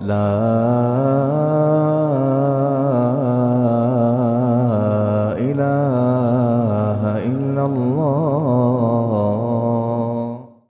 لا. إله إلا الله.